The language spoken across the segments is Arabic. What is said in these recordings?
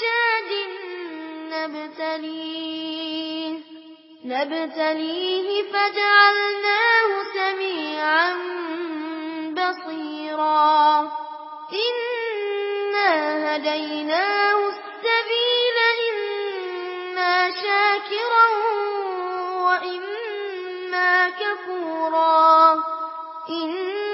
شاد نبتليه, نبتليه فجعلناه سميعا بصيرا. إنا هديناه السبيل إما شاكرا وإما كفورا. إنا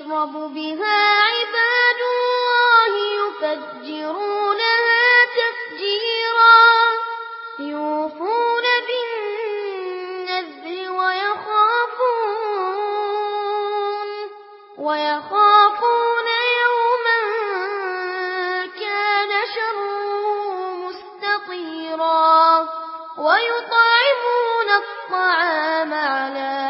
يشرب بها عباد الله يفجرونها تفجيرا. يوفون بالنذر ويخافون. ويخافون يوما كان شره مستطيرا. ويطعمون الطعام على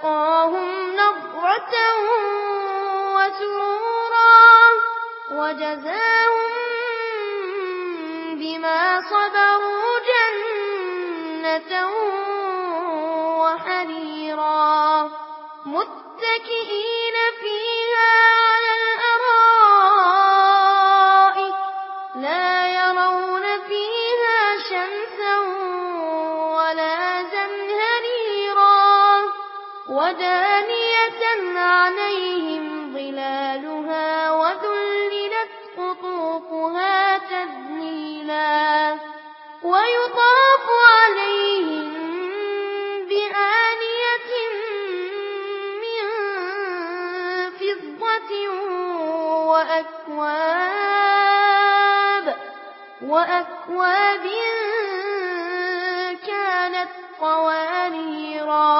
لَقَاهُمْ نظرة وَسُرُورًا وَجَزَاهُمْ بِمَا صَبَرُوا جَنَّةً وَحَرِيرًا مُتَّكِئِينَ فِيهَا ودانية عليهم ظلالها وذللت قطوفها تذليلا ويطاف عليهم بآنية من فضة وأكواب وأكواب كانت قواريرا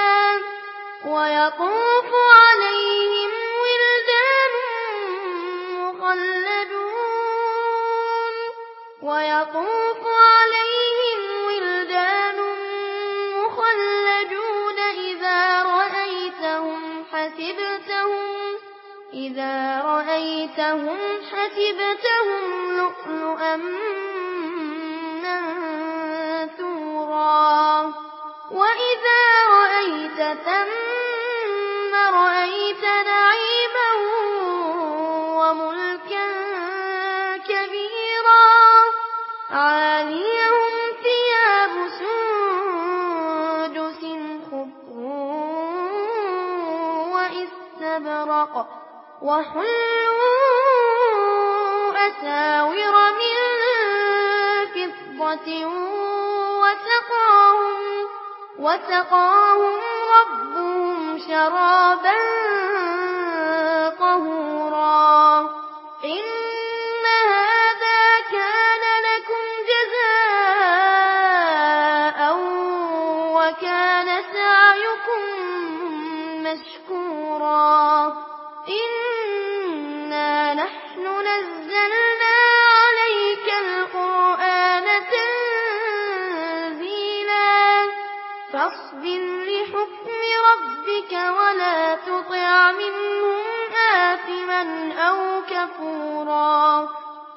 ويطوف عليهم ولدان مخلدون. ويطوف عليهم ولدان مخلدون إذا رأيتهم حسبتهم إذا رأيتهم حسبتهم لؤلؤا منثورا. وإذا رأيت ثم فَوْقَ وَحُلُّوا أَسَاوِرَ مِن فِضَّةٍ وَسَقَاهُمْ وَسَقَاهُمْ رَبُّهُمْ شَرَابًا طَهُورًا إِنَّ هَذَا كَانَ لَكُمْ جَزَاءً وَكَانَ سَعْيُكُم مَّشْكُورًا إنا نحن نزلنا عليك القرآن تنزيلا فاصبر لحكم ربك ولا تطع منهم آثما أو كفورا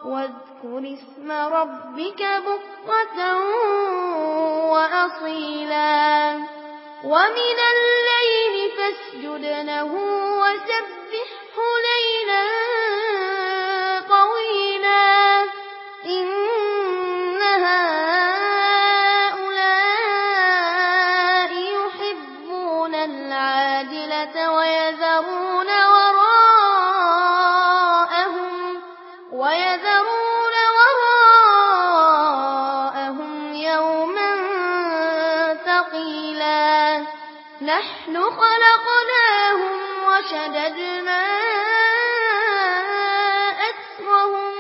واذكر اسم ربك بقة وأصيلا ومن الليل فاسجد له وسبح خلقناهم وشددنا أسرهم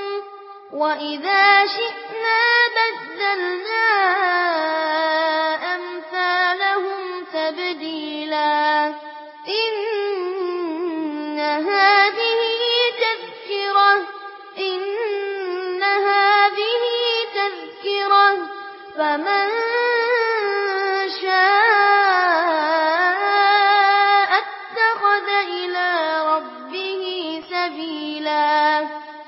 وإذا شئنا بدلنا أمثالهم تبديلا إن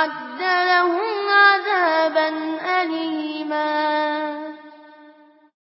أعد له